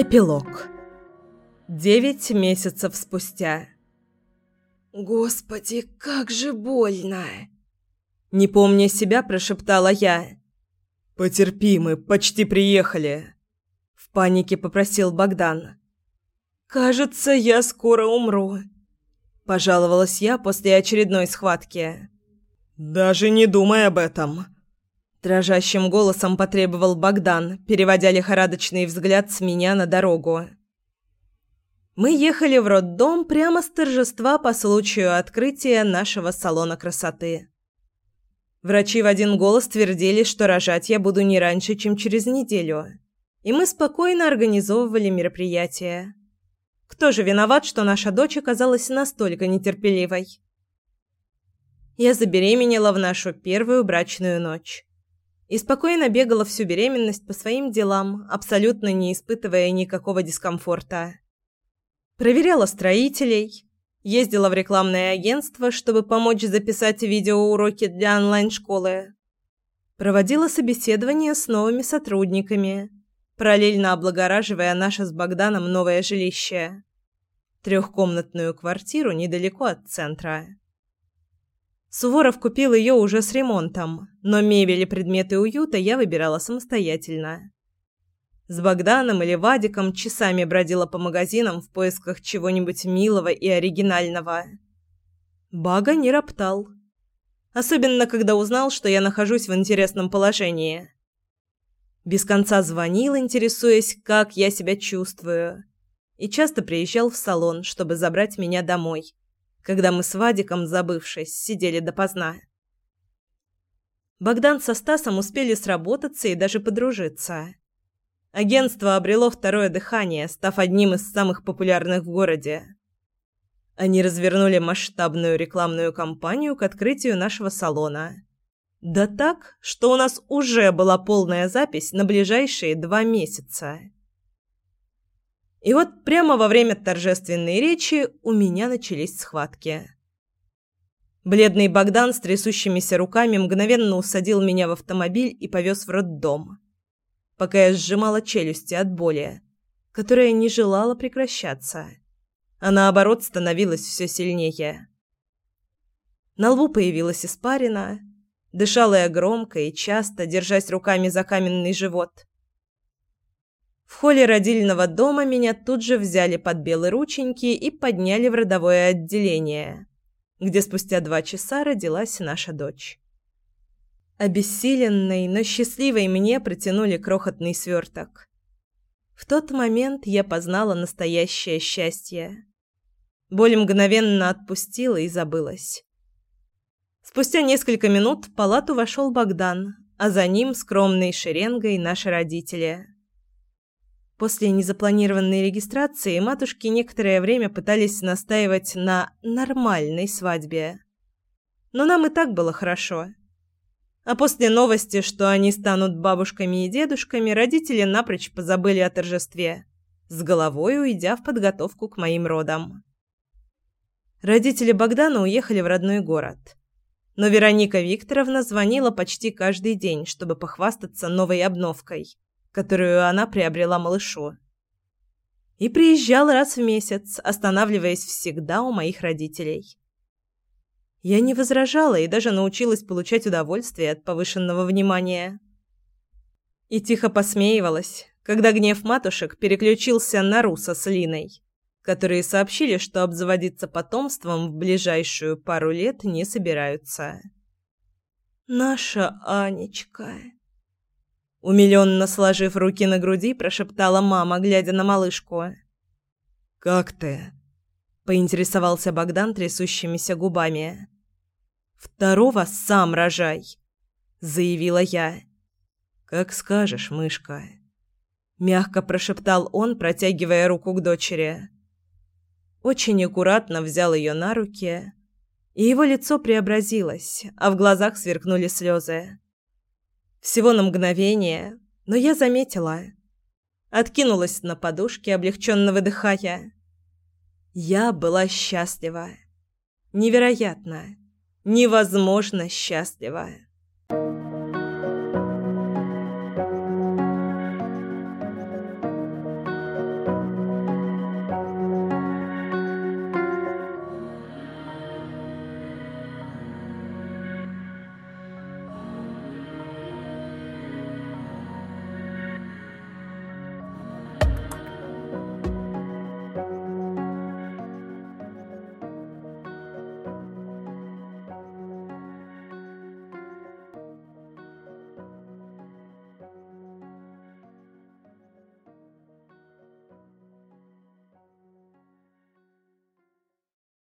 Эпилог. Девять месяцев спустя. «Господи, как же больно!» Не помня себя, прошептала я. «Потерпи, мы почти приехали!» В панике попросил Богдан. «Кажется, я скоро умру», – пожаловалась я после очередной схватки. «Даже не думай об этом», – дрожащим голосом потребовал Богдан, переводя лихорадочный взгляд с меня на дорогу. Мы ехали в роддом прямо с торжества по случаю открытия нашего салона красоты. Врачи в один голос твердили, что рожать я буду не раньше, чем через неделю. И мы спокойно организовывали мероприятие. Кто же виноват, что наша дочь оказалась настолько нетерпеливой? Я забеременела в нашу первую брачную ночь. И спокойно бегала всю беременность по своим делам, абсолютно не испытывая никакого дискомфорта. Проверяла строителей, ездила в рекламное агентство, чтобы помочь записать видеоуроки для онлайн-школы. Проводила собеседования с новыми сотрудниками, параллельно облагораживая наше с Богданом новое жилище. Трехкомнатную квартиру недалеко от центра. Суворов купил ее уже с ремонтом, но мебель и предметы уюта я выбирала самостоятельно. С Богданом или Вадиком часами бродила по магазинам в поисках чего-нибудь милого и оригинального. Бага не роптал. Особенно, когда узнал, что я нахожусь в интересном положении. Без конца звонил, интересуясь, как я себя чувствую. И часто приезжал в салон, чтобы забрать меня домой, когда мы с Вадиком, забывшись, сидели допоздна. Богдан со Стасом успели сработаться и даже подружиться. Агентство обрело второе дыхание, став одним из самых популярных в городе. Они развернули масштабную рекламную кампанию к открытию нашего салона. Да так, что у нас уже была полная запись на ближайшие два месяца. И вот прямо во время торжественной речи у меня начались схватки. Бледный Богдан с трясущимися руками мгновенно усадил меня в автомобиль и повез в роддом пока я сжимала челюсти от боли, которая не желала прекращаться, а наоборот становилась все сильнее. На лбу появилась испарина, дышала я громко и часто, держась руками за каменный живот. В холле родильного дома меня тут же взяли под белые рученьки и подняли в родовое отделение, где спустя два часа родилась наша дочь. Обессиленной, но счастливой мне протянули крохотный сверток. В тот момент я познала настоящее счастье. Боль мгновенно отпустила и забылась. Спустя несколько минут в палату вошел Богдан, а за ним скромной шеренгой наши родители. После незапланированной регистрации матушки некоторое время пытались настаивать на нормальной свадьбе. Но нам и так было хорошо. А после новости, что они станут бабушками и дедушками, родители напрочь позабыли о торжестве, с головой уйдя в подготовку к моим родам. Родители Богдана уехали в родной город. Но Вероника Викторовна звонила почти каждый день, чтобы похвастаться новой обновкой, которую она приобрела малышу. И приезжала раз в месяц, останавливаясь всегда у моих родителей. Я не возражала и даже научилась получать удовольствие от повышенного внимания. И тихо посмеивалась, когда гнев матушек переключился на Руса с Линой, которые сообщили, что обзаводиться потомством в ближайшую пару лет не собираются. «Наша Анечка...» Умилённо сложив руки на груди, прошептала мама, глядя на малышку. «Как ты?» поинтересовался Богдан трясущимися губами. Второго сам рожай, заявила я. Как скажешь, мышка, мягко прошептал он, протягивая руку к дочери. Очень аккуратно взял ее на руки, и его лицо преобразилось, а в глазах сверкнули слезы. Всего на мгновение, но я заметила. Откинулась на подушке, облегченно выдыхая. Я была счастлива. Невероятно, невозможно счастлива.